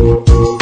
Gracias.